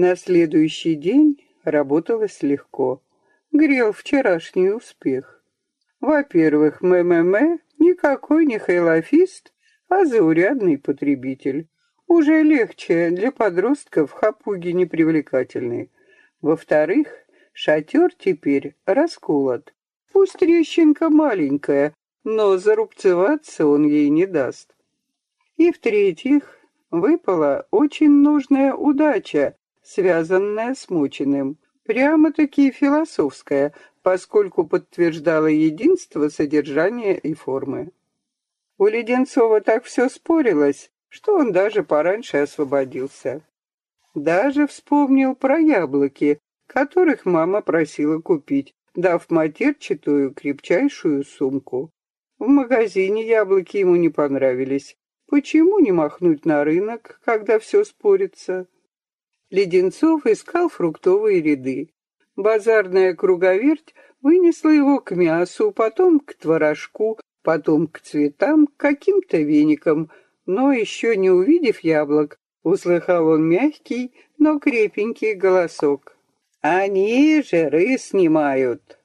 На следующий день работалось легко. Грел вчерашний успех. Во-первых, МММ никакой не хайлофист, а заурядный потребитель. Уже легче для подростков хапуги непривлекательные. Во-вторых, шатер теперь расколот. Пусть трещинка маленькая, но зарубцеваться он ей не даст. И в-третьих, выпала очень нужная удача, связанная с мученым. Прямо-таки философская, поскольку подтверждала единство содержания и формы. У Леденцова так все спорилось, что он даже пораньше освободился. Даже вспомнил про яблоки, которых мама просила купить, дав матерчатую крепчайшую сумку. В магазине яблоки ему не понравились. Почему не махнуть на рынок, когда все спорится? Леденцов искал фруктовые ряды. Базарная круговерть вынесла его к мясу, потом к творожку, потом к цветам, к каким-то веникам, но еще не увидев яблок, услыхал он мягкий, но крепенький голосок. «Они жиры снимают!»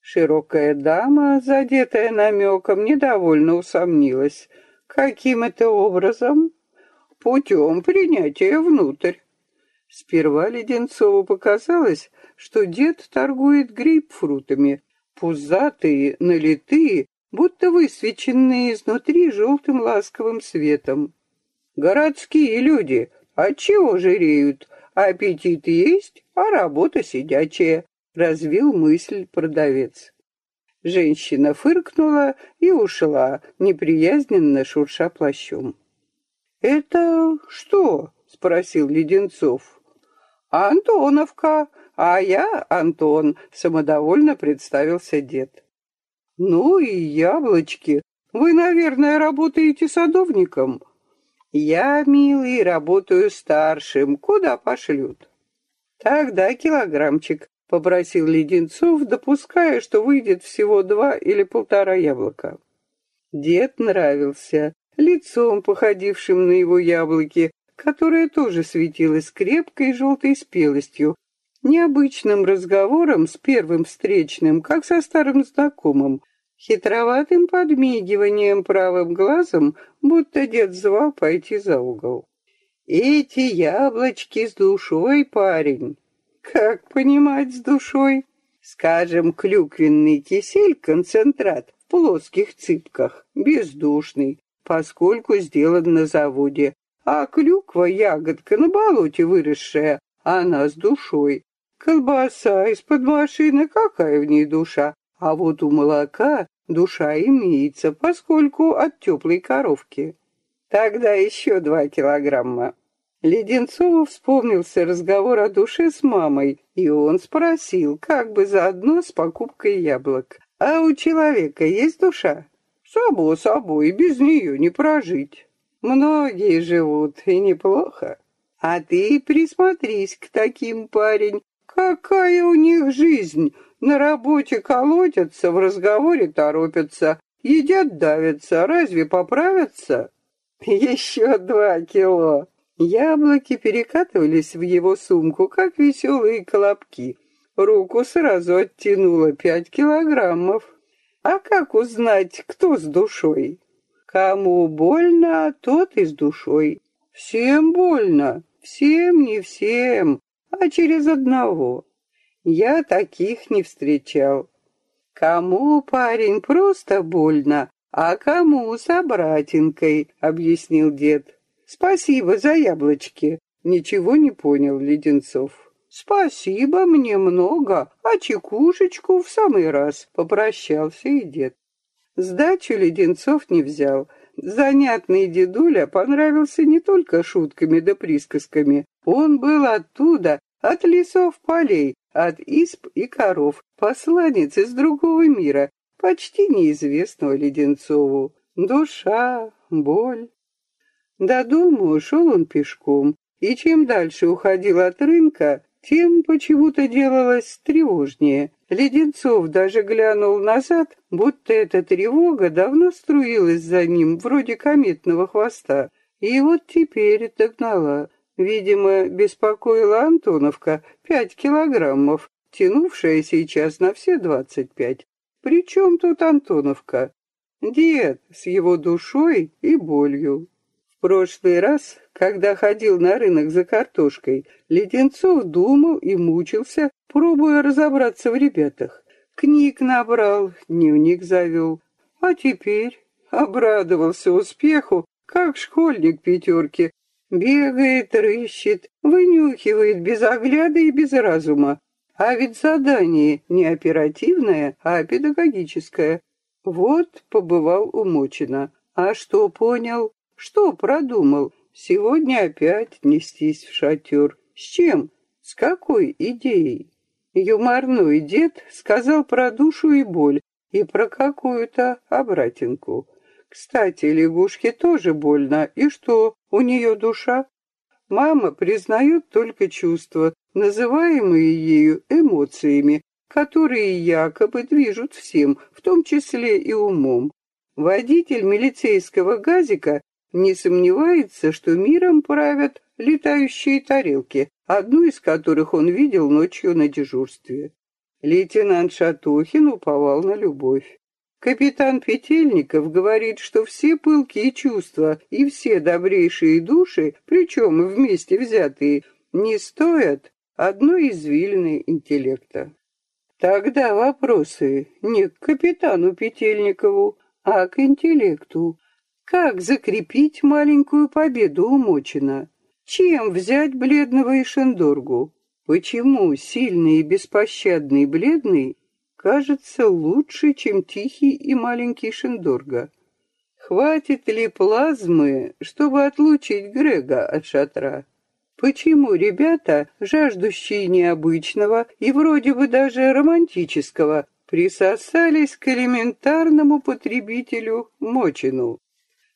Широкая дама, задетая намеком, недовольно усомнилась. «Каким это образом?» «Путем принятия внутрь». Сперва Леденцову показалось, что дед торгует грейпфрутами, пузатые, налитые, будто высвеченные изнутри желтым ласковым светом. «Городские люди, отчего жиреют? Аппетит есть, а работа сидячая», — развил мысль продавец. Женщина фыркнула и ушла, неприязненно шурша плащом. «Это что?» — спросил Леденцов. «Антоновка, а я Антон», — самодовольно представился дед. «Ну и яблочки. Вы, наверное, работаете садовником?» «Я, милый, работаю старшим. Куда пошлют?» «Тогда килограммчик», — попросил Леденцов, допуская, что выйдет всего два или полтора яблока. Дед нравился, лицом, походившим на его яблоки, которая тоже светилась крепкой желтой спелостью, необычным разговором с первым встречным, как со старым знакомым, хитроватым подмигиванием правым глазом, будто дед звал пойти за угол. «Эти яблочки с душой, парень!» «Как понимать с душой?» «Скажем, клюквенный кисель-концентрат в плоских цыпках, бездушный, поскольку сделан на заводе, а клюква, ягодка на болоте выросшая, она с душой. Колбаса из-под машины, какая в ней душа? А вот у молока душа имеется, поскольку от теплой коровки. Тогда еще два килограмма. Леденцову вспомнился разговор о душе с мамой, и он спросил, как бы заодно с покупкой яблок. «А у человека есть душа?» «Само собой, без нее не прожить». Многие живут, и неплохо. А ты присмотрись к таким, парень. Какая у них жизнь? На работе колотятся, в разговоре торопятся, едят давятся, разве поправятся? Еще два кило. Яблоки перекатывались в его сумку, как веселые колобки. Руку сразу оттянуло пять килограммов. А как узнать, кто с душой? Кому больно, тот и с душой. Всем больно, всем не всем, а через одного. Я таких не встречал. Кому, парень, просто больно, а кому собратинкой, объяснил дед. Спасибо за яблочки. Ничего не понял Леденцов. Спасибо, мне много, а чекушечку в самый раз, попрощался и дед. Сдачу Леденцов не взял. Занятный дедуля понравился не только шутками да присказками. Он был оттуда, от лесов полей, от исп и коров, посланец из другого мира, почти неизвестного Леденцову. Душа, боль. До дома ушел он пешком, и чем дальше уходил от рынка, тем почему-то делалось тревожнее. Леденцов даже глянул назад, будто эта тревога давно струилась за ним, вроде кометного хвоста. И вот теперь догнала. Видимо, беспокоила Антоновка пять килограммов, тянувшая сейчас на все двадцать пять. Причем тут Антоновка? Дед с его душой и болью. В прошлый раз, когда ходил на рынок за картошкой, Леденцов думал и мучился, пробуя разобраться в ребятах. Книг набрал, дневник завел. А теперь обрадовался успеху, как школьник пятерки. Бегает, рыщет, вынюхивает без огляда и без разума. А ведь задание не оперативное, а педагогическое. Вот побывал у Мочина. А что понял? Что продумал? Сегодня опять нестись в шатер. С чем? С какой идеей? Юморной дед сказал про душу и боль и про какую-то обратинку. Кстати, лягушке тоже больно. И что, у нее душа? Мама признает только чувства, называемые ею эмоциями, которые якобы движут всем, в том числе и умом. Водитель милицейского газика не сомневается, что миром правят летающие тарелки, одну из которых он видел ночью на дежурстве. Лейтенант Шатохин уповал на любовь. Капитан Петельников говорит, что все пылкие чувства и все добрейшие души, причем вместе взятые, не стоят одной извилины интеллекта. Тогда вопросы не к капитану Петельникову, а к интеллекту. Как закрепить маленькую победу у Мочина? Чем взять бледного Ишендоргу? Почему сильный и беспощадный бледный кажется лучше, чем тихий и маленький Шендорга? Хватит ли плазмы, чтобы отлучить Грега от шатра? Почему ребята, жаждущие необычного и вроде бы даже романтического, присосались к элементарному потребителю Мочину?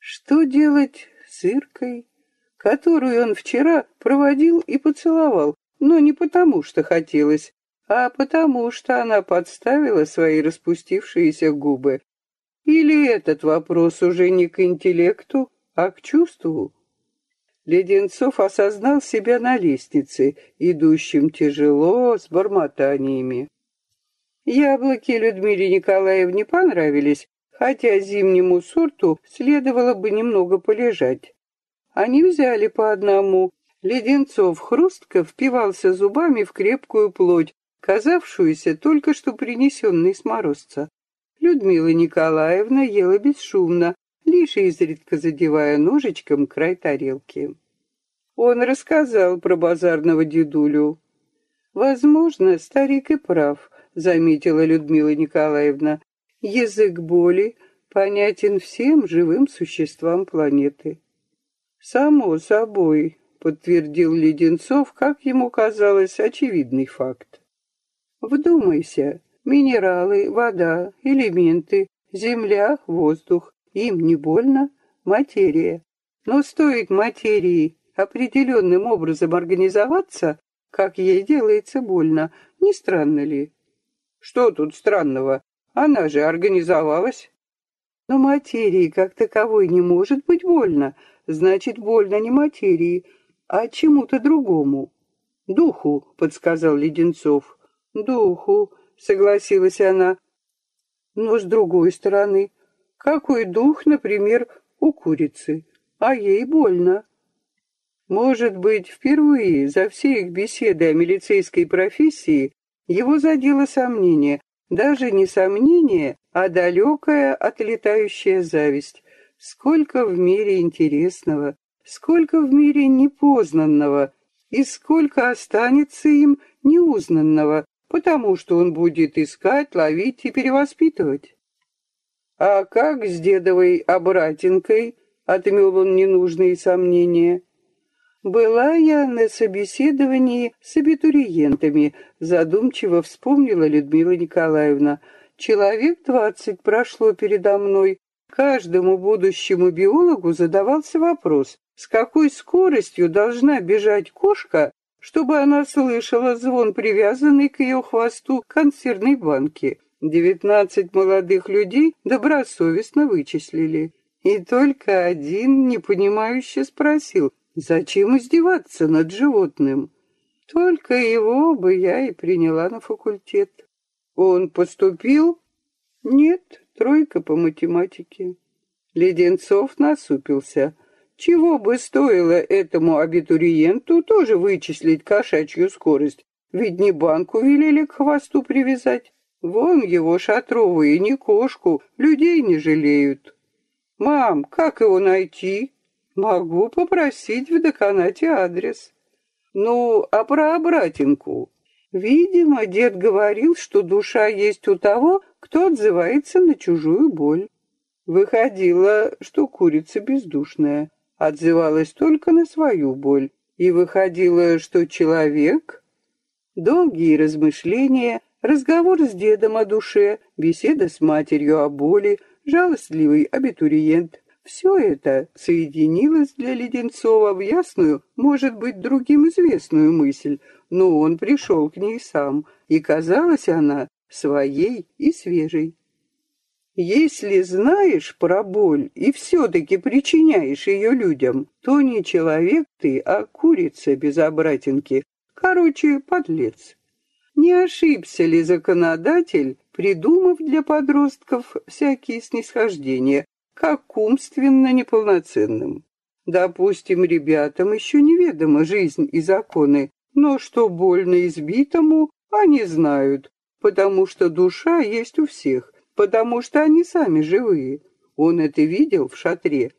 Что делать с Иркой, которую он вчера проводил и поцеловал, но не потому, что хотелось, а потому, что она подставила свои распустившиеся губы? Или этот вопрос уже не к интеллекту, а к чувству? Леденцов осознал себя на лестнице, идущим тяжело, с бормотаниями. Яблоки Людмиле Николаевне понравились, хотя зимнему сорту следовало бы немного полежать. Они взяли по одному. Леденцов хрустко впивался зубами в крепкую плоть, казавшуюся только что принесенной с морозца. Людмила Николаевна ела бесшумно, лишь изредка задевая ножичком край тарелки. Он рассказал про базарного дедулю. «Возможно, старик и прав», — заметила Людмила Николаевна. «Язык боли понятен всем живым существам планеты». «Само собой», — подтвердил Леденцов, как ему казалось, очевидный факт. «Вдумайся, минералы, вода, элементы, земля, воздух, им не больно, материя. Но стоит материи определенным образом организоваться, как ей делается больно, не странно ли? Что тут странного? Она же организовалась. Но материи как таковой не может быть больно, значит, больно не материи, а чему-то другому. Духу, подсказал Леденцов. Духу, согласилась она. Но с другой стороны, какой дух, например, у курицы? А ей больно. Может быть, впервые за все их беседы о милицейской профессии его задело сомнение, даже не сомнение, а далекая отлетающая зависть. Сколько в мире интересного, сколько в мире непознанного, и сколько останется им неузнанного, потому что он будет искать, ловить и перевоспитывать. А как с дедовой обратинкой, отмел он ненужные сомнения, «Была я на собеседовании с абитуриентами», задумчиво вспомнила Людмила Николаевна. «Человек двадцать прошло передо мной. Каждому будущему биологу задавался вопрос, с какой скоростью должна бежать кошка, чтобы она слышала звон привязанный к ее хвосту консервной банки. Девятнадцать молодых людей добросовестно вычислили. И только один непонимающе спросил, Зачем издеваться над животным? Только его бы я и приняла на факультет. Он поступил? Нет, тройка по математике. Леденцов насупился. Чего бы стоило этому абитуриенту тоже вычислить кошачью скорость? Ведь не банку велели к хвосту привязать. Вон его шатровые, не кошку, людей не жалеют. Мам, как его найти? Могу попросить в деканате адрес. Ну, а про обратинку? Видимо, дед говорил, что душа есть у того, кто отзывается на чужую боль. Выходило, что курица бездушная, отзывалась только на свою боль. И выходило, что человек... Долгие размышления, разговор с дедом о душе, беседа с матерью о боли, жалостливый абитуриент. Все это соединилось для Леденцова в ясную, может быть, другим известную мысль, но он пришел к ней сам, и казалась она своей и свежей. Если знаешь про боль и все-таки причиняешь ее людям, то не человек ты, а курица без обратинки. Короче, подлец. Не ошибся ли законодатель, придумав для подростков всякие снисхождения, как умственно неполноценным? Допустим, ребятам еще неведома жизнь и законы, но что больно избитому, они знают, потому что душа есть у всех, потому что они сами живые. Он это видел в шатре.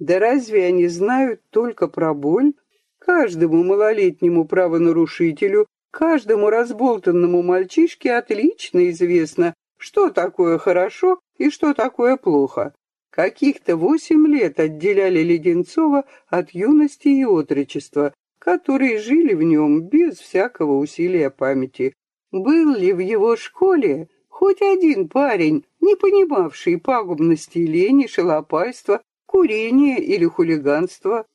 Да разве они знают только про боль? Каждому малолетнему правонарушителю Каждому разболтанному мальчишке отлично известно, что такое хорошо и что такое плохо. Каких-то восемь лет отделяли Леденцова от юности и отрочества, которые жили в нем без всякого усилия памяти. Был ли в его школе хоть один парень, не понимавший пагубности лени, шалопайства, курения или хулиганства?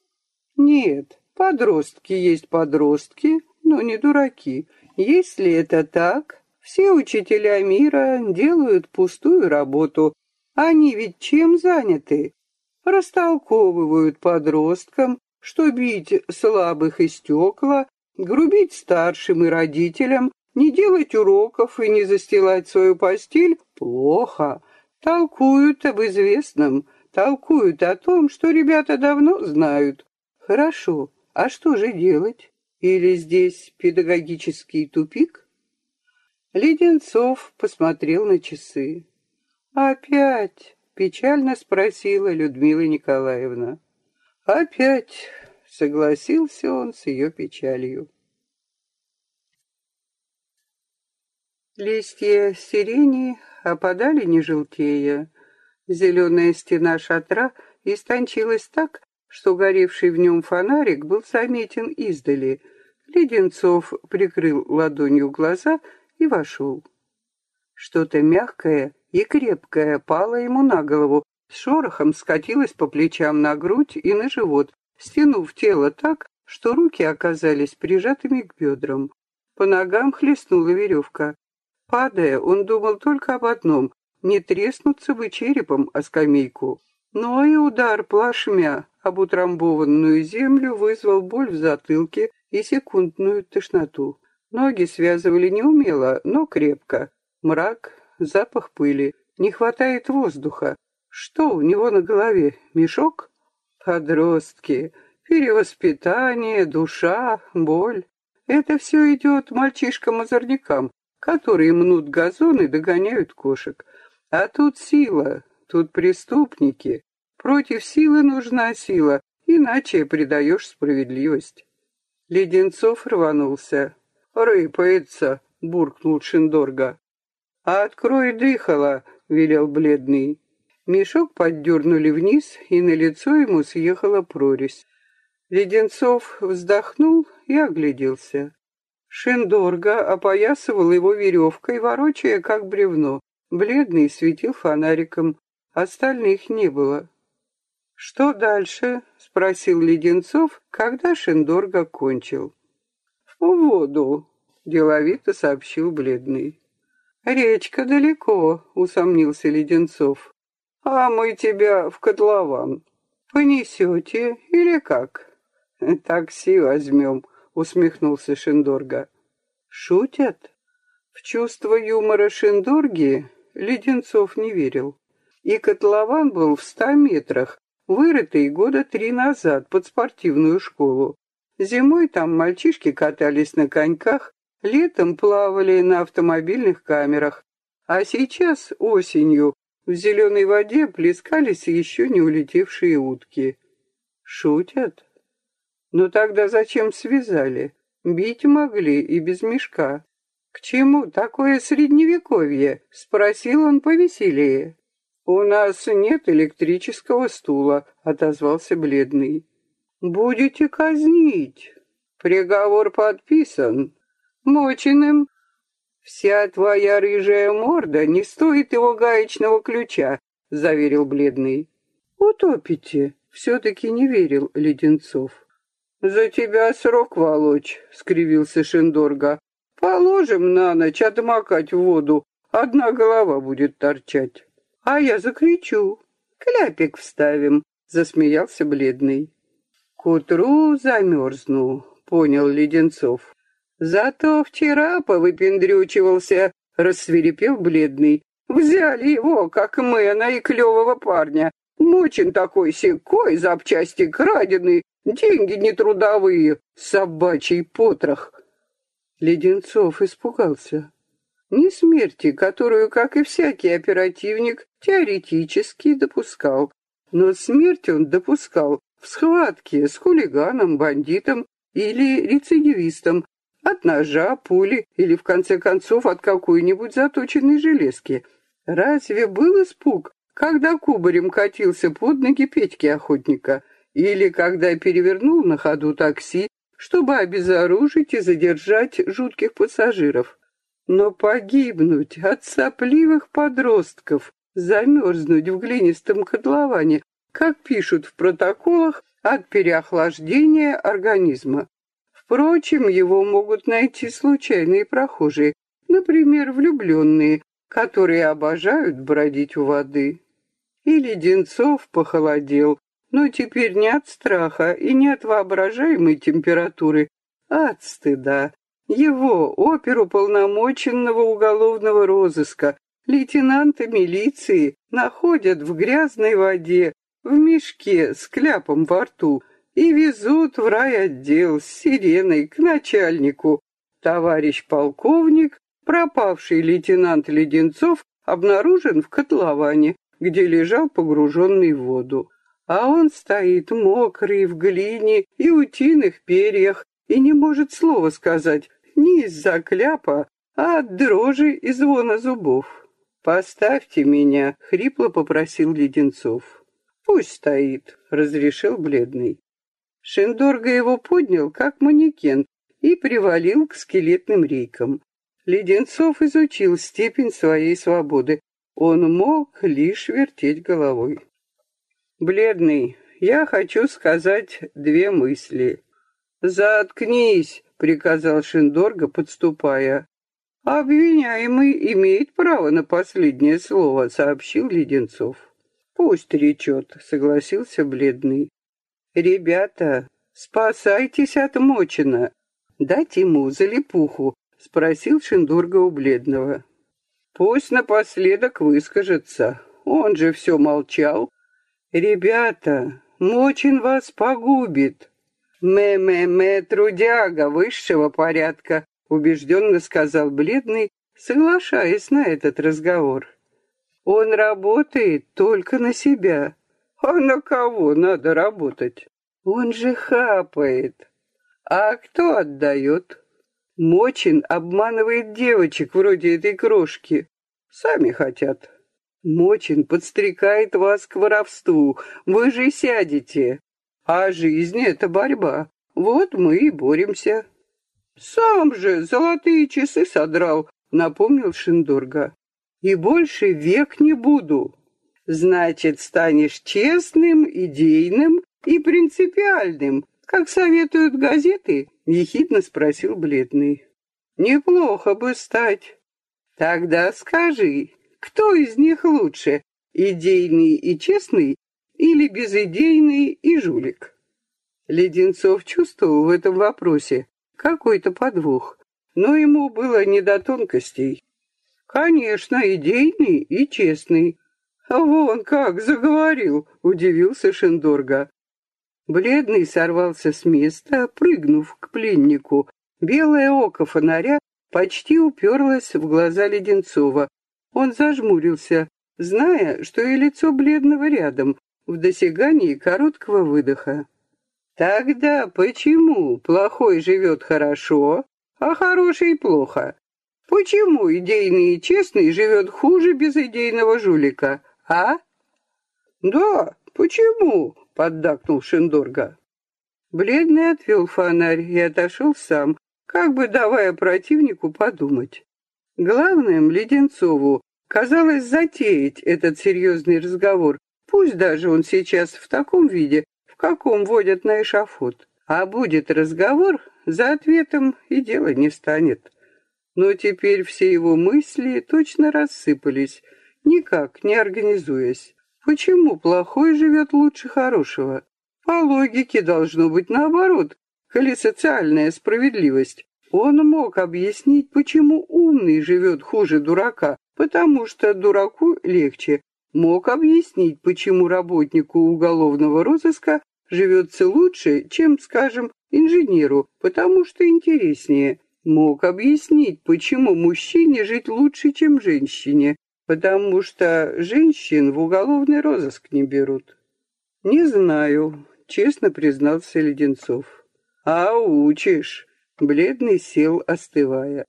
Нет, подростки есть подростки, но не дураки. Если это так, все учителя мира делают пустую работу. Они ведь чем заняты? Растолковывают подросткам, что бить слабых и стекла, грубить старшим и родителям, не делать уроков и не застилать свою постель – плохо. Толкуют об известном, толкуют о том, что ребята давно знают. Хорошо, а что же делать? Или здесь педагогический тупик? Леденцов посмотрел на часы. «Опять?» — печально спросила Людмила Николаевна. «Опять?» — согласился он с ее печалью. Листья сирени опадали не желтея. Зеленая стена шатра истончилась так, что горевший в нем фонарик был заметен издали — Леденцов прикрыл ладонью глаза и вошел. Что-то мягкое и крепкое пало ему на голову, с шорохом скатилось по плечам на грудь и на живот, стянув тело так, что руки оказались прижатыми к бедрам. По ногам хлестнула веревка. Падая, он думал только об одном — не треснуться бы черепом о скамейку. Но и удар плашмя об утрамбованную землю вызвал боль в затылке и секундную тошноту. Ноги связывали неумело, но крепко. Мрак, запах пыли, не хватает воздуха. Что у него на голове? Мешок? Подростки, перевоспитание, душа, боль. Это все идет мальчишкам-озорникам, которые мнут газон и догоняют кошек. А тут сила, тут преступники. Против силы нужна сила, иначе предаешь справедливость. Леденцов рванулся. «Рыпается!» — буркнул Шиндорга. «А открой дыхало!» — велел бледный. Мешок поддернули вниз, и на лицо ему съехала прорезь. Леденцов вздохнул и огляделся. Шиндорга опоясывал его веревкой, ворочая, как бревно. Бледный светил фонариком. Остальных не было. «Что дальше?» — спросил Леденцов, когда Шендорга кончил. «В воду», — деловито сообщил бледный. «Речка далеко», — усомнился Леденцов. «А мы тебя в котлован. Понесете или как?» Такси возьмем, усмехнулся Шиндорга. Шутят? В чувство юмора Шиндорги Леденцов не верил. И котлован был в ста метрах, вырытый года три назад под спортивную школу. Зимой там мальчишки катались на коньках, летом плавали на автомобильных камерах, а сейчас, осенью, в зеленой воде плескались еще не улетевшие утки. Шутят? Но тогда зачем связали? Бить могли и без мешка. «К чему такое средневековье?» — спросил он повеселее. «У нас нет электрического стула», — отозвался бледный. «Будете казнить. Приговор подписан. Моченым. Вся твоя рыжая морда не стоит его гаечного ключа», — заверил бледный. «Утопите», — все-таки не верил Леденцов. «За тебя срок волочь», — скривился Шендорга. «Положим на ночь отмокать в воду, одна голова будет торчать». «А я закричу. Кляпик вставим», — засмеялся бледный. «К утру замерзну», — понял Леденцов. «Зато вчера повыпендрючивался», — рассверепел бледный. «Взяли его, как мэна и клевого парня. Мочен такой секой, запчасти краденый, деньги нетрудовые, собачий потрох». Леденцов испугался. Не смерти, которую, как и всякий оперативник, теоретически допускал, но смерть он допускал в схватке с хулиганом, бандитом или рецидивистом, от ножа, пули или, в конце концов, от какой-нибудь заточенной железки. Разве был испуг, когда кубарем катился под ноги Петьки охотника, или когда перевернул на ходу такси, чтобы обезоружить и задержать жутких пассажиров? Но погибнуть от сопливых подростков, замерзнуть в глинистом котловане, как пишут в протоколах, от переохлаждения организма. Впрочем, его могут найти случайные прохожие, например, влюбленные, которые обожают бродить у воды. И Леденцов похолодел, но теперь не от страха и не от воображаемой температуры, а от стыда. Его, оперу полномоченного уголовного розыска, лейтенанта милиции, находят в грязной воде, в мешке с кляпом во рту и везут в райотдел с сиреной к начальнику. Товарищ полковник, пропавший лейтенант Леденцов, обнаружен в котловане, где лежал погруженный в воду. А он стоит мокрый в глине и утиных перьях и не может слова сказать не из-за кляпа, а от дрожи и звона зубов. «Поставьте меня», — хрипло попросил Леденцов. «Пусть стоит», — разрешил бледный. Шендорга его поднял, как манекен, и привалил к скелетным рейкам. Леденцов изучил степень своей свободы. Он мог лишь вертеть головой. «Бледный, я хочу сказать две мысли». «Заткнись!» — приказал Шиндорга, подступая. «Обвиняемый имеет право на последнее слово», — сообщил Леденцов. «Пусть речет», — согласился бледный. «Ребята, спасайтесь от Мочина. Дать ему залипуху», — спросил Шиндурга у бледного. «Пусть напоследок выскажется. Он же все молчал». «Ребята, Мочин вас погубит». «Мэ-мэ-мэ, трудяга высшего порядка», — убежденно сказал бледный, соглашаясь на этот разговор. «Он работает только на себя». А на кого надо работать? Он же хапает. А кто отдает? Мочин обманывает девочек вроде этой крошки. Сами хотят. Мочин подстрекает вас к воровству. Вы же сядете. А жизнь — это борьба. Вот мы и боремся. Сам же золотые часы содрал, напомнил Шиндорга. И больше век не буду. Значит, станешь честным, идейным и принципиальным, как советуют газеты? Ехидно спросил бледный. Неплохо бы стать. Тогда скажи, кто из них лучше, идейный и честный или безидейный и жулик? Леденцов чувствовал в этом вопросе какой-то подвох, но ему было не до тонкостей. Конечно, идейный и честный. А вон как заговорил, удивился Шендорга. Бледный сорвался с места, прыгнув к пленнику. Белое око фонаря почти уперлось в глаза Леденцова. Он зажмурился, зная, что и лицо бледного рядом, в досягании короткого выдоха. Тогда почему плохой живет хорошо, а хороший плохо? Почему идейный и честный живет хуже безидейного жулика, а? Да, почему? Поддакнул Шендорга. Бледный отвел фонарь и отошел сам, как бы давая противнику подумать. Главным Леденцову казалось затеять этот серьезный разговор, пусть даже он сейчас в таком виде, в каком водят на эшафот. А будет разговор, за ответом и дело не станет. Но теперь все его мысли точно рассыпались, никак не организуясь. Почему плохой живет лучше хорошего? По логике должно быть наоборот, коли социальная справедливость. Он мог объяснить, почему умный живет хуже дурака, потому что дураку легче. Мог объяснить, почему работнику уголовного розыска живется лучше, чем, скажем, инженеру, потому что интереснее. Мог объяснить, почему мужчине жить лучше, чем женщине, потому что женщин в уголовный розыск не берут. Не знаю, честно признался Леденцов. А учишь. Бледный сел, остывая.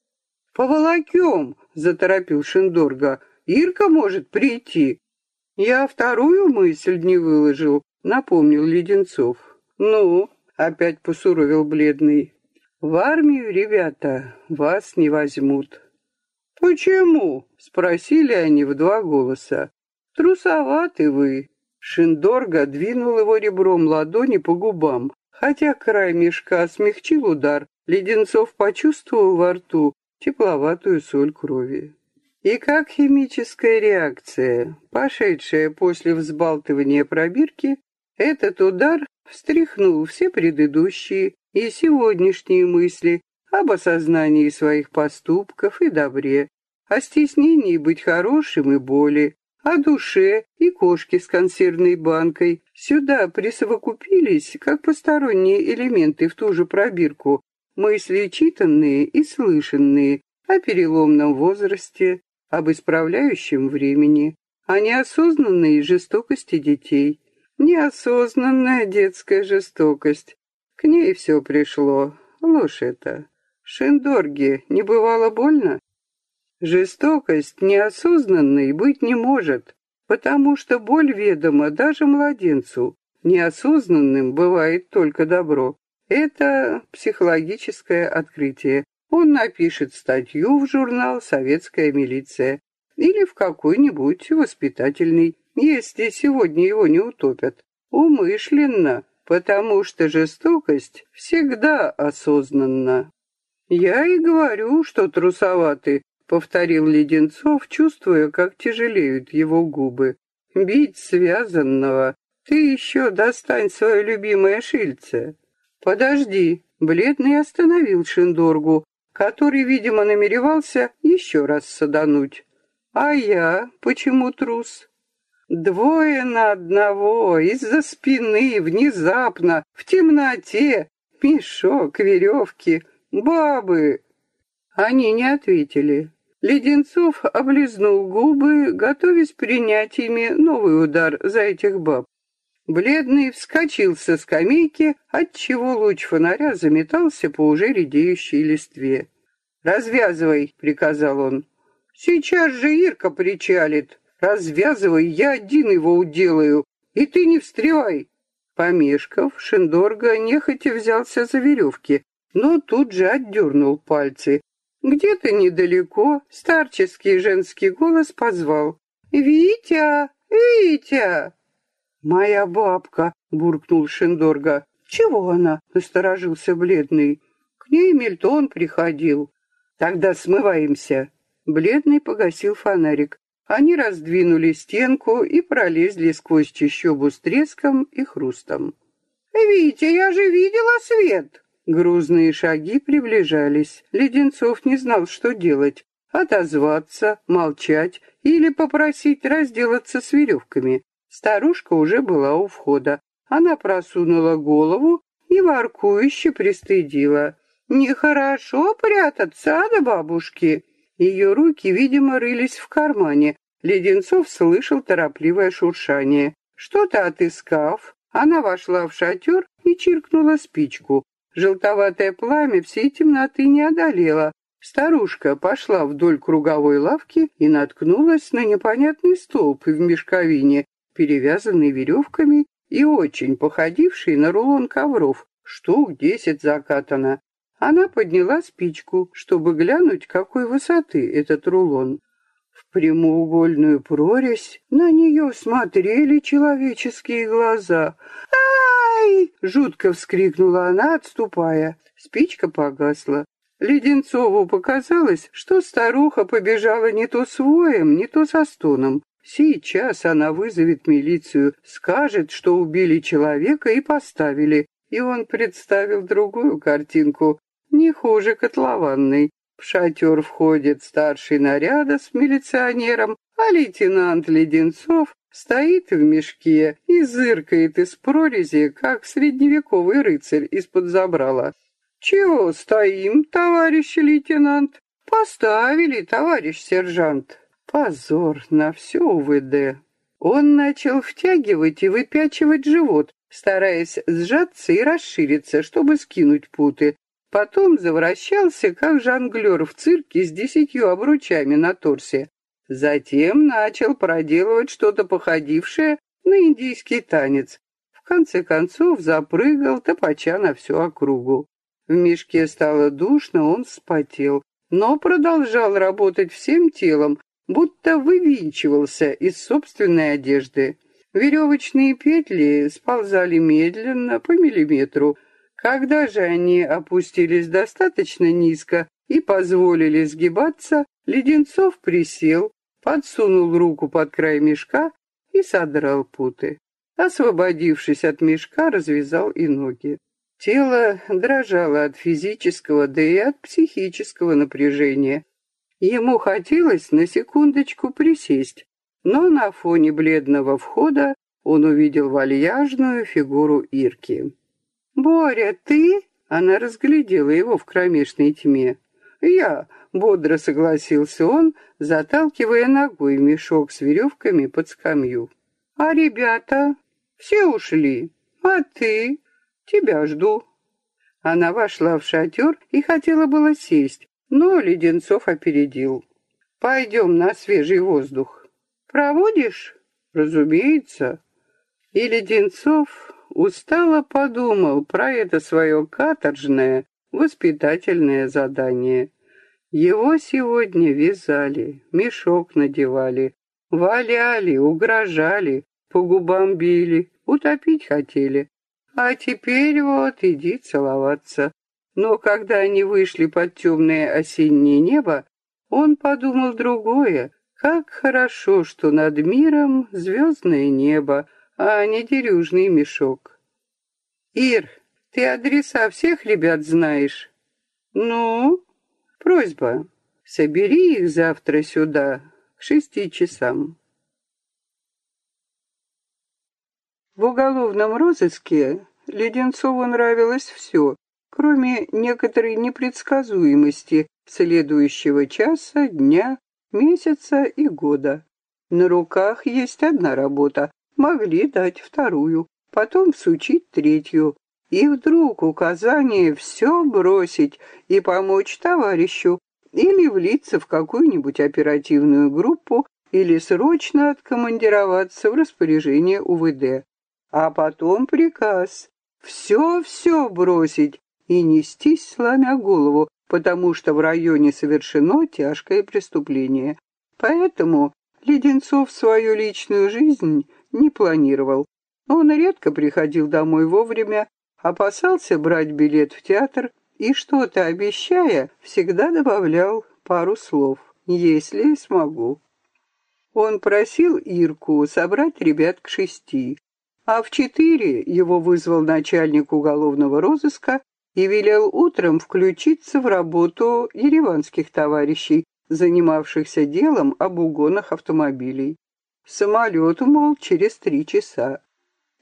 «Поволокем!» — заторопил Шиндорга. «Ирка может прийти». «Я вторую мысль не выложил», — напомнил Леденцов. «Ну?» — опять посуровил бледный. «В армию, ребята, вас не возьмут». «Почему?» — спросили они в два голоса. «Трусоваты вы». Шиндорга двинул его ребром ладони по губам, хотя край мешка смягчил удар, Леденцов почувствовал во рту тепловатую соль крови. И как химическая реакция, пошедшая после взбалтывания пробирки, этот удар встряхнул все предыдущие и сегодняшние мысли об осознании своих поступков и добре, о стеснении быть хорошим и боли, о душе и кошке с консервной банкой. Сюда присовокупились, как посторонние элементы в ту же пробирку, мысли читанные и слышанные о переломном возрасте, об исправляющем времени, о неосознанной жестокости детей. Неосознанная детская жестокость. К ней все пришло. Ложь это. Шиндорге не бывало больно? Жестокость неосознанной быть не может, потому что боль ведома даже младенцу. Неосознанным бывает только добро. Это психологическое открытие. Он напишет статью в журнал «Советская милиция» или в какой-нибудь воспитательный, если сегодня его не утопят. Умышленно, потому что жестокость всегда осознанна. «Я и говорю, что трусоватый», — повторил Леденцов, чувствуя, как тяжелеют его губы. «Бить связанного. Ты еще достань свое любимое шильце». «Подожди!» — бледный остановил Шиндоргу, который, видимо, намеревался еще раз садануть. «А я? Почему трус?» «Двое на одного, из-за спины, внезапно, в темноте, мешок, веревки, бабы!» Они не ответили. Леденцов облизнул губы, готовясь принять ими новый удар за этих баб. Бледный вскочил со скамейки, отчего луч фонаря заметался по уже редеющей листве. «Развязывай», — приказал он. «Сейчас же Ирка причалит. Развязывай, я один его уделаю, и ты не встревай». Помешков, Шиндорга нехотя взялся за веревки, но тут же отдернул пальцы. Где-то недалеко старческий женский голос позвал. «Витя! Витя!» «Моя бабка!» — буркнул Шендорга. «Чего она?» — насторожился бледный. «К ней Мильтон приходил». «Тогда смываемся». Бледный погасил фонарик. Они раздвинули стенку и пролезли сквозь чащобу с треском и хрустом. «Витя, я же видела свет!» Грузные шаги приближались. Леденцов не знал, что делать. Отозваться, молчать или попросить разделаться с веревками. Старушка уже была у входа. Она просунула голову и воркующе пристыдила. «Нехорошо прятаться от бабушки!» Ее руки, видимо, рылись в кармане. Леденцов слышал торопливое шуршание. Что-то отыскав, она вошла в шатер и чиркнула спичку. Желтоватое пламя всей темноты не одолело. Старушка пошла вдоль круговой лавки и наткнулась на непонятный столб в мешковине, перевязанный веревками и очень походивший на рулон ковров, штук десять закатано. Она подняла спичку, чтобы глянуть, какой высоты этот рулон. В прямоугольную прорезь на нее смотрели человеческие глаза. «Ай!» — жутко вскрикнула она, отступая. Спичка погасла. Леденцову показалось, что старуха побежала не то с воем, не то со стоном. Сейчас она вызовет милицию, скажет, что убили человека и поставили. И он представил другую картинку, не хуже котлованной. В шатер входит старший наряда с милиционером, а лейтенант Леденцов стоит в мешке и зыркает из прорези, как средневековый рыцарь из-под забрала. «Чего стоим, товарищ лейтенант?» «Поставили, товарищ сержант». Позор на все УВД. Он начал втягивать и выпячивать живот, стараясь сжаться и расшириться, чтобы скинуть путы. Потом завращался, как жонглер в цирке с десятью обручами на торсе. Затем начал проделывать что-то походившее на индийский танец. В конце концов запрыгал, топача на всю округу. В мешке стало душно, он вспотел, но продолжал работать всем телом, будто вывинчивался из собственной одежды. Веревочные петли сползали медленно, по миллиметру. Когда же они опустились достаточно низко и позволили сгибаться, Леденцов присел, подсунул руку под край мешка и содрал путы. Освободившись от мешка, развязал и ноги. Тело дрожало от физического, да и от психического напряжения. Ему хотелось на секундочку присесть, но на фоне бледного входа он увидел вальяжную фигуру Ирки. «Боря, ты?» — она разглядела его в кромешной тьме. «Я», — бодро согласился он, заталкивая ногой мешок с веревками под скамью. «А ребята? Все ушли. А ты? Тебя жду». Она вошла в шатер и хотела было сесть, но Леденцов опередил. «Пойдем на свежий воздух». «Проводишь?» «Разумеется». И Леденцов устало подумал про это свое каторжное воспитательное задание. Его сегодня вязали, мешок надевали, валяли, угрожали, по губам били, утопить хотели. А теперь вот иди целоваться. Но когда они вышли под темное осеннее небо, он подумал другое. Как хорошо, что над миром звездное небо, а не дерюжный мешок. «Ир, ты адреса всех ребят знаешь?» «Ну?» «Просьба, собери их завтра сюда, к шести часам». В уголовном розыске Леденцову нравилось все, кроме некоторой непредсказуемости следующего часа, дня, месяца и года. На руках есть одна работа, могли дать вторую, потом всучить третью. И вдруг указание все бросить и помочь товарищу, или влиться в какую-нибудь оперативную группу, или срочно откомандироваться в распоряжение УВД. А потом приказ все-все бросить и нестись, сломя голову, потому что в районе совершено тяжкое преступление. Поэтому Леденцов свою личную жизнь не планировал. Он редко приходил домой вовремя, опасался брать билет в театр и, что-то обещая, всегда добавлял пару слов «если смогу». Он просил Ирку собрать ребят к шести. А в четыре его вызвал начальник уголовного розыска и велел утром включиться в работу ереванских товарищей, занимавшихся делом об угонах автомобилей. Самолет, мол, через три часа.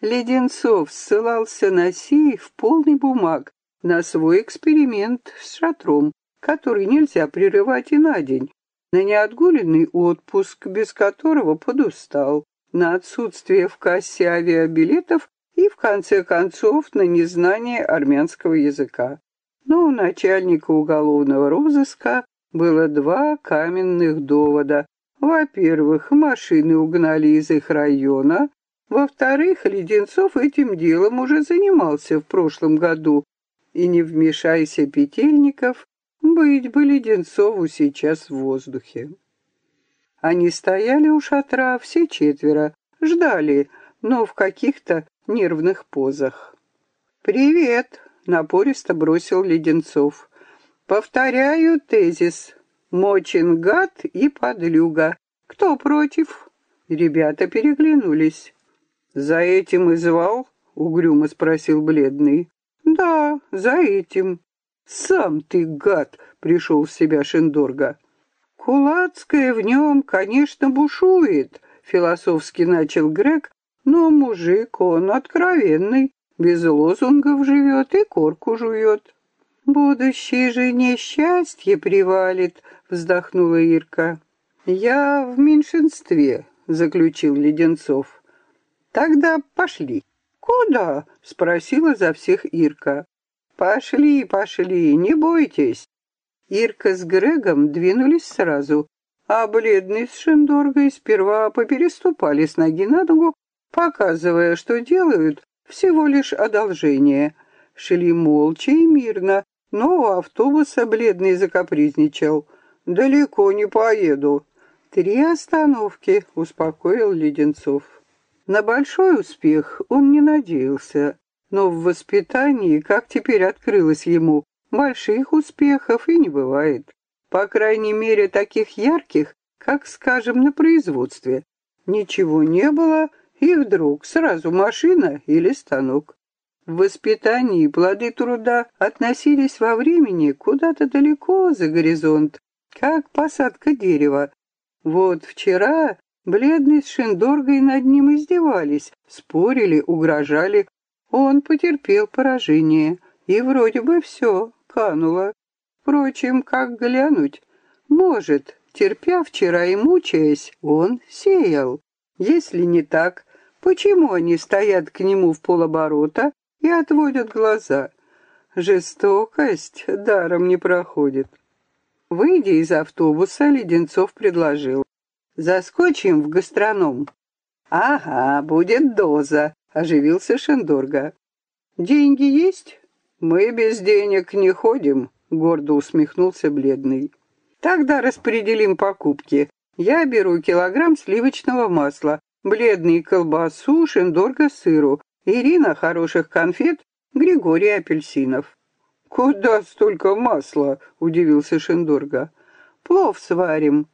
Леденцов ссылался на сейф полный бумаг, на свой эксперимент с шатром, который нельзя прерывать и на день, на неотгуленный отпуск, без которого подустал, на отсутствие в кассе авиабилетов и, в конце концов, на незнание армянского языка. Но у начальника уголовного розыска было два каменных довода. Во-первых, машины угнали из их района. Во-вторых, Леденцов этим делом уже занимался в прошлом году. И не вмешайся, Петельников, быть бы Леденцову сейчас в воздухе. Они стояли у шатра все четверо, ждали, но в каких-то нервных позах. «Привет!» — напористо бросил Леденцов. «Повторяю тезис. Мочин гад и подлюга. Кто против?» Ребята переглянулись. «За этим и звал?» — угрюмо спросил бледный. «Да, за этим». «Сам ты, гад!» — пришел в себя Шендорга. «Кулацкая в нем, конечно, бушует», — философски начал Грег, «но мужик он откровенный, без лозунгов живет и корку жует». «Будущей жене счастье привалит», — вздохнула Ирка. «Я в меньшинстве», — заключил Леденцов. «Тогда пошли». «Куда?» — спросила за всех Ирка. «Пошли, пошли, не бойтесь». Ирка с Грегом двинулись сразу, а бледный с Шендоргой сперва попереступали с ноги на ногу, показывая, что делают всего лишь одолжение. Шли молча и мирно, но у автобуса бледный закапризничал. «Далеко не поеду». «Три остановки», — успокоил Леденцов. На большой успех он не надеялся, но в воспитании, как теперь открылось ему, больших успехов и не бывает. По крайней мере, таких ярких, как, скажем, на производстве. Ничего не было, и вдруг сразу машина или станок. В воспитании плоды труда относились во времени куда-то далеко за горизонт, как посадка дерева. Вот вчера бледный с Шиндоргой над ним издевались, спорили, угрожали. Он потерпел поражение, и вроде бы все, канула. Впрочем, как глянуть? Может, терпя вчера и мучаясь, он сеял. Если не так, почему они стоят к нему в полоборота и отводят глаза? Жестокость даром не проходит. Выйдя из автобуса, Леденцов предложил. «Заскочим в гастроном». «Ага, будет доза», — оживился Шендорга. «Деньги есть?» «Мы без денег не ходим», — гордо усмехнулся бледный. «Тогда распределим покупки. Я беру килограмм сливочного масла, бледный колбасу, шендорга сыру, Ирина хороших конфет, Григорий апельсинов». «Куда столько масла?» — удивился Шендорга. «Плов сварим».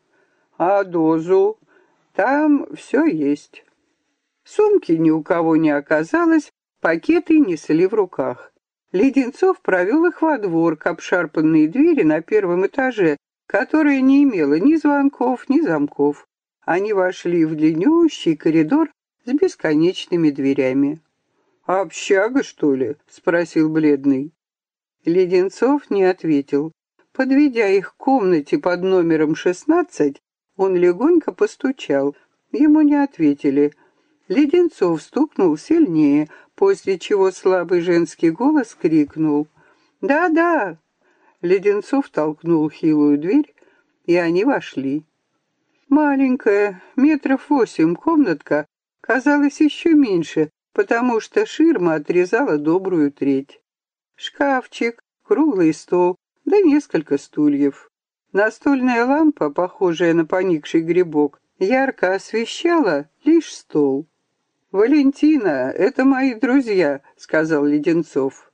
«А дозу?» «Там все есть». Сумки ни у кого не оказалось, пакеты несли в руках. Леденцов провел их во двор к обшарпанной двери на первом этаже, которая не имела ни звонков, ни замков. Они вошли в длиннющий коридор с бесконечными дверями. «Общага, что ли?» — спросил бледный. Леденцов не ответил. Подведя их к комнате под номером шестнадцать, он легонько постучал. Ему не ответили. Леденцов стукнул сильнее, после чего слабый женский голос крикнул «Да-да!». Леденцов толкнул хилую дверь, и они вошли. Маленькая, метров восемь комнатка казалась еще меньше, потому что ширма отрезала добрую треть. Шкафчик, круглый стол, да несколько стульев. Настольная лампа, похожая на поникший грибок, ярко освещала лишь стол. «Валентина, это мои друзья», — сказал Леденцов.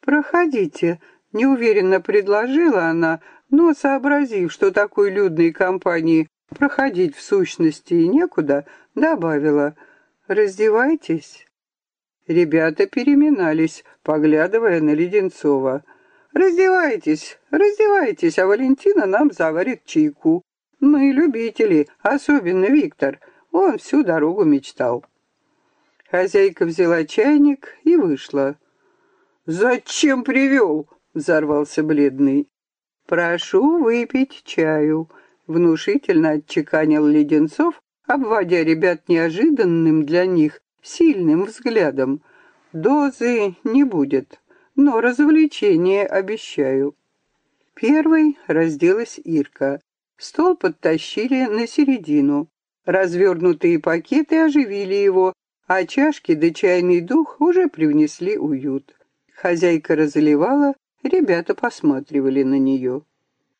«Проходите», — неуверенно предложила она, но, сообразив, что такой людной компании проходить в сущности и некуда, добавила «Раздевайтесь». Ребята переминались, поглядывая на Леденцова. «Раздевайтесь, раздевайтесь, а Валентина нам заварит чайку. Мы любители, особенно Виктор. Он всю дорогу мечтал». Хозяйка взяла чайник и вышла. «Зачем привел?» — взорвался бледный. «Прошу выпить чаю», — внушительно отчеканил Леденцов, обводя ребят неожиданным для них сильным взглядом. «Дозы не будет, но развлечение обещаю». Первой разделась Ирка. Стол подтащили на середину. Развернутые пакеты оживили его, а чашки да чайный дух уже привнесли уют. Хозяйка разливала, Ребята посматривали на нее.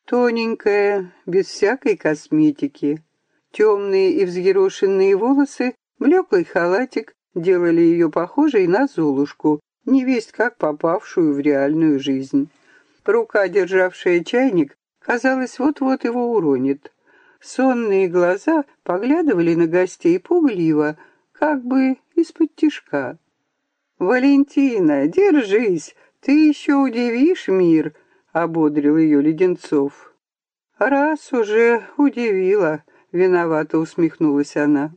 Тоненькая, без всякой косметики. Темные и взъерошенные волосы, блеклый халатик делали ее похожей на Золушку, невесть как попавшую в реальную жизнь. Рука, державшая чайник, казалось, вот-вот его уронит. Сонные глаза поглядывали на гостей пугливо, как бы из-под тишка. «Валентина, держись, «Ты еще удивишь мир», — ободрил ее Леденцов. «Раз уже удивила», — виновато усмехнулась она.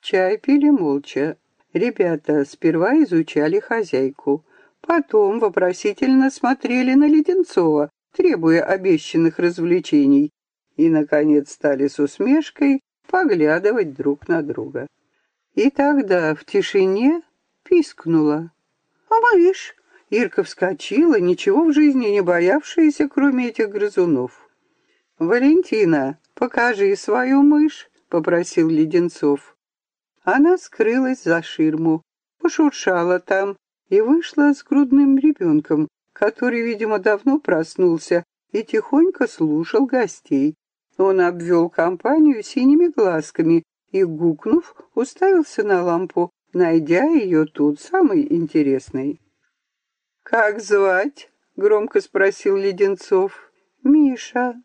Чай пили молча. Ребята сперва изучали хозяйку, потом вопросительно смотрели на Леденцова, требуя обещанных развлечений, и, наконец, стали с усмешкой поглядывать друг на друга. И тогда в тишине пискнула. «А малыш, Ирка вскочила, ничего в жизни не боявшаяся, кроме этих грызунов. «Валентина, покажи свою мышь», — попросил Леденцов. Она скрылась за ширму, пошуршала там и вышла с грудным ребенком, который, видимо, давно проснулся и тихонько слушал гостей. Он обвел компанию синими глазками и, гукнув, уставился на лампу, найдя ее тут самой интересной. «Как звать?» — громко спросил Леденцов. «Миша».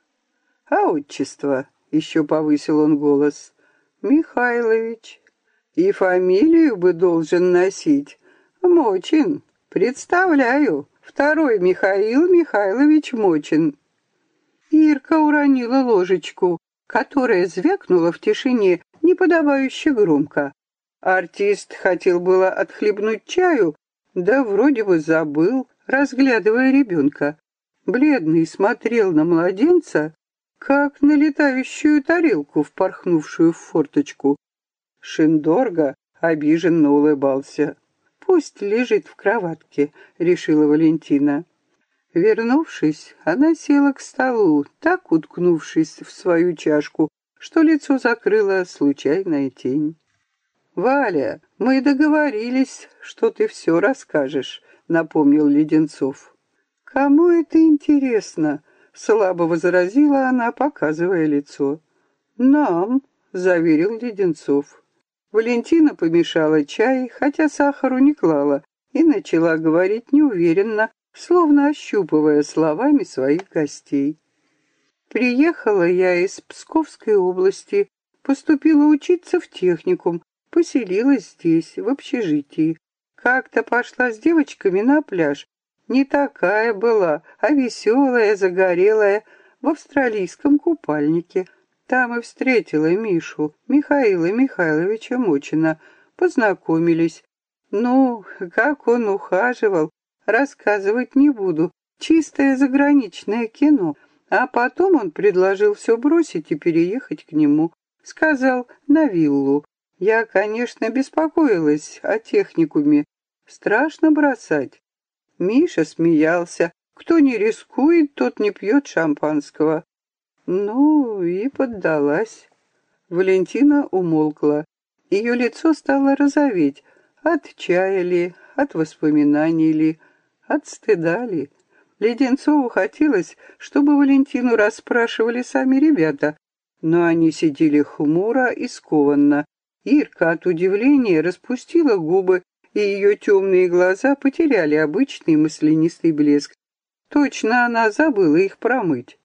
«А отчество?» — еще повысил он голос. «Михайлович». «И фамилию бы должен носить. Мочин. Представляю. Второй Михаил Михайлович Мочин». Ирка уронила ложечку, которая звякнула в тишине неподобающе громко. Артист хотел было отхлебнуть чаю, да вроде бы забыл, разглядывая ребенка. Бледный смотрел на младенца, как на летающую тарелку, впорхнувшую в форточку. Шиндорга обиженно улыбался. «Пусть лежит в кроватке», — решила Валентина. Вернувшись, она села к столу, так уткнувшись в свою чашку, что лицо закрыла случайная тень. «Валя, мы договорились, что ты все расскажешь», — напомнил Леденцов. «Кому это интересно?» — слабо возразила она, показывая лицо. «Нам», — заверил Леденцов. Валентина помешала чай, хотя сахару не клала, и начала говорить неуверенно, словно ощупывая словами своих гостей. «Приехала я из Псковской области, поступила учиться в техникум, Поселилась здесь, в общежитии. Как-то пошла с девочками на пляж. Не такая была, а веселая, загорелая, в австралийском купальнике. Там и встретила Мишу, Михаила Михайловича Мочина. Познакомились. Ну, как он ухаживал, рассказывать не буду. Чистое заграничное кино. А потом он предложил все бросить и переехать к нему. Сказал, на виллу. Я, конечно, беспокоилась о техникуме. Страшно бросать. Миша смеялся. Кто не рискует, тот не пьет шампанского. Ну, и поддалась. Валентина умолкла. Ее лицо стало розоветь. От чая ли, от воспоминаний ли, от стыда ли. Леденцову хотелось, чтобы Валентину расспрашивали сами ребята, но они сидели хмуро и скованно, Ирка от удивления распустила губы, и ее темные глаза потеряли обычный маслянистый блеск. Точно она забыла их промыть.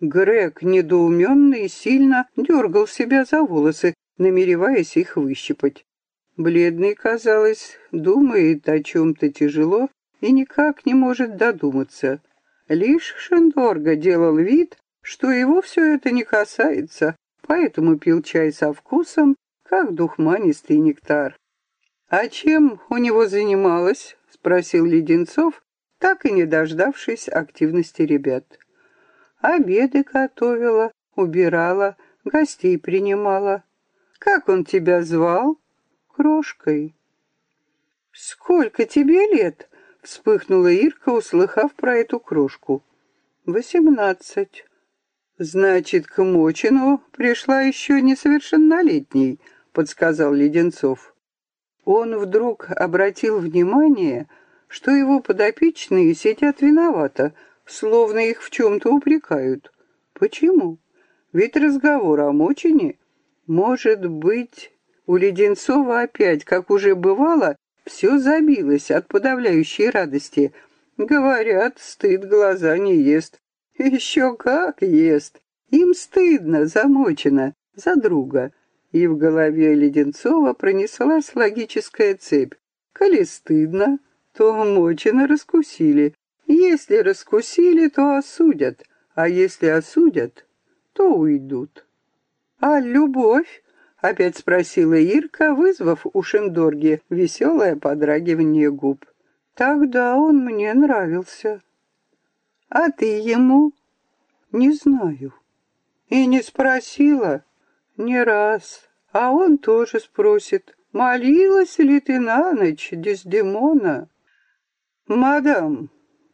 Грег, недоуменный, сильно дергал себя за волосы, намереваясь их выщипать. Бледный, казалось, думает о чем-то тяжело и никак не может додуматься. Лишь Шендорга делал вид, что его все это не касается, поэтому пил чай со вкусом, как духманистый нектар. «А чем у него занималась?» — спросил Леденцов, так и не дождавшись активности ребят. «Обеды готовила, убирала, гостей принимала. Как он тебя звал?» «Крошкой». «Сколько тебе лет?» — вспыхнула Ирка, услыхав про эту крошку. «Восемнадцать». «Значит, к Мочину пришла еще несовершеннолетней», — подсказал Леденцов. Он вдруг обратил внимание, что его подопечные сидят виновато, словно их в чем-то упрекают. Почему? Ведь разговор о Мочине. Может быть, у Леденцова опять, как уже бывало, все забилось от подавляющей радости. Говорят, стыд глаза не ест. Еще как ест. Им стыдно, замочено, за друга. И в голове Леденцова пронеслась логическая цепь. Коли стыдно, то мочено раскусили. Если раскусили, то осудят. А если осудят, то уйдут. А любовь? Опять спросила Ирка, вызвав у Шендорги веселое подрагивание губ. Тогда он мне нравился. А ты ему? Не знаю. И не спросила? Не раз. А он тоже спросит, молилась ли ты на ночь, Дездемона? Мадам,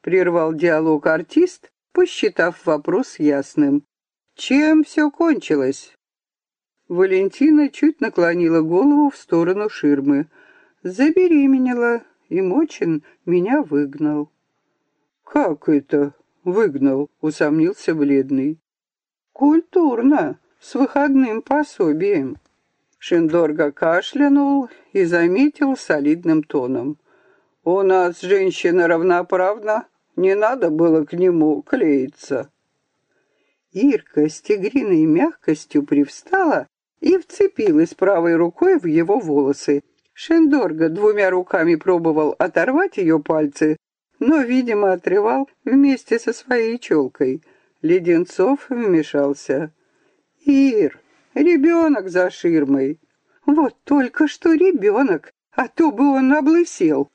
прервал диалог артист, посчитав вопрос ясным. Чем все кончилось? Валентина чуть наклонила голову в сторону ширмы. Забеременела, и Мочин меня выгнал. «Как это выгнал?» — усомнился бледный. «Культурно, с выходным пособием». Шиндорга кашлянул и заметил солидным тоном. «У нас женщина равноправна, не надо было к нему клеиться». Ирка с тигриной мягкостью привстала и вцепилась правой рукой в его волосы. Шендорга двумя руками пробовал оторвать ее пальцы, но, видимо, отрывал вместе со своей челкой. Леденцов вмешался. «Ир, ребенок за ширмой!» «Вот только что ребенок, а то бы он облысел!»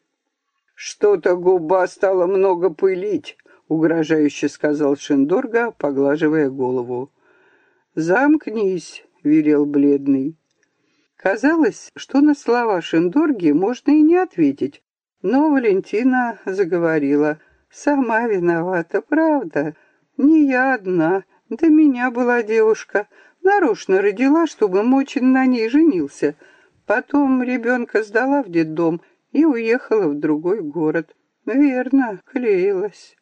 «Что-то губа стала много пылить», — угрожающе сказал Шендорга, поглаживая голову. «Замкнись», — велел бледный. Казалось, что на слова Шендорги можно и не ответить, но Валентина заговорила. «Сама виновата, правда. Не я одна. До меня была девушка. Нарочно родила, чтобы Мочин на ней женился. Потом ребенка сдала в детдом и уехала в другой город. Верно, клеилась».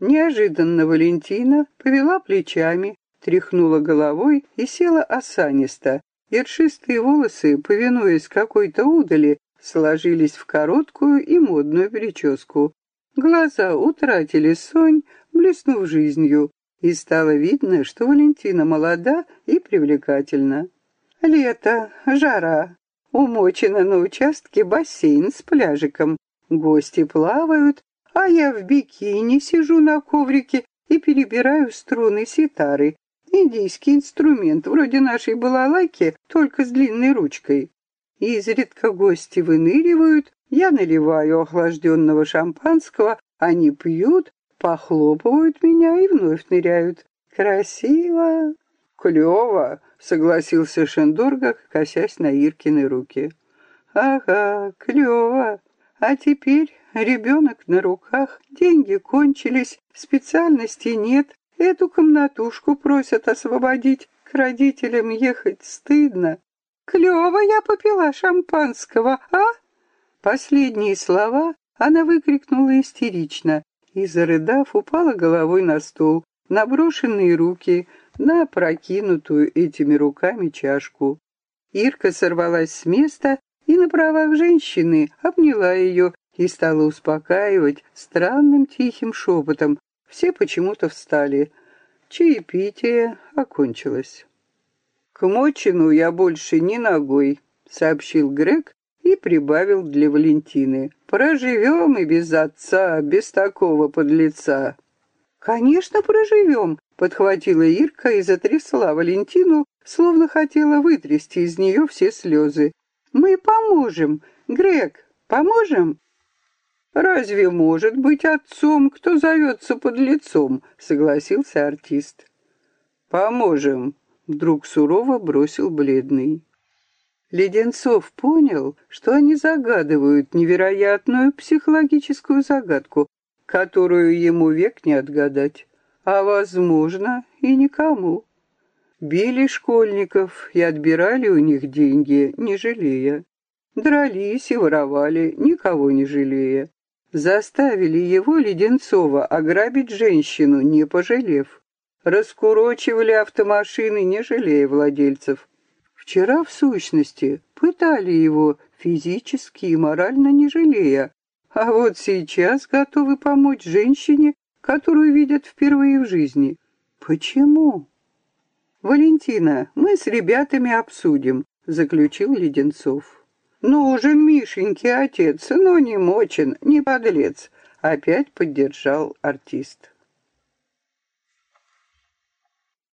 Неожиданно Валентина повела плечами, тряхнула головой и села осанисто. Ершистые волосы, повинуясь какой-то удали, сложились в короткую и модную прическу. Глаза утратили сонь, блеснув жизнью, и стало видно, что Валентина молода и привлекательна. Лето, жара, умочено на участке бассейн с пляжиком. Гости плавают, а я в бикини сижу на коврике и перебираю струны ситары, Индийский инструмент, вроде нашей балалайки, только с длинной ручкой. Изредка гости выныривают, я наливаю охлажденного шампанского, они пьют, похлопывают меня и вновь ныряют. Красиво. Клево, согласился Шендорга, косясь на Иркины руки. Ага, клево. А теперь ребенок на руках, деньги кончились, специальности нет, Эту комнатушку просят освободить, к родителям ехать стыдно. Клево я попила шампанского, а? Последние слова она выкрикнула истерично и, зарыдав, упала головой на стол, на брошенные руки, на опрокинутую этими руками чашку. Ирка сорвалась с места и на правах женщины обняла ее и стала успокаивать странным тихим шепотом, все почему-то встали. Чаепитие окончилось. «К Мочину я больше ни ногой», — сообщил Грег и прибавил для Валентины. «Проживем и без отца, без такого подлеца». «Конечно, проживем», — подхватила Ирка и затрясла Валентину, словно хотела вытрясти из нее все слезы. «Мы поможем. Грег, поможем?» «Разве может быть отцом, кто зовется под лицом?» — согласился артист. «Поможем», — вдруг сурово бросил бледный. Леденцов понял, что они загадывают невероятную психологическую загадку, которую ему век не отгадать, а, возможно, и никому. Били школьников и отбирали у них деньги, не жалея. Дрались и воровали, никого не жалея. Заставили его, Леденцова, ограбить женщину, не пожалев. Раскурочивали автомашины, не жалея владельцев. Вчера, в сущности, пытали его физически и морально не жалея, а вот сейчас готовы помочь женщине, которую видят впервые в жизни. Почему? «Валентина, мы с ребятами обсудим», — заключил Леденцов. «Нужен Мишеньке отец, но не мочен, не подлец», — опять поддержал артист.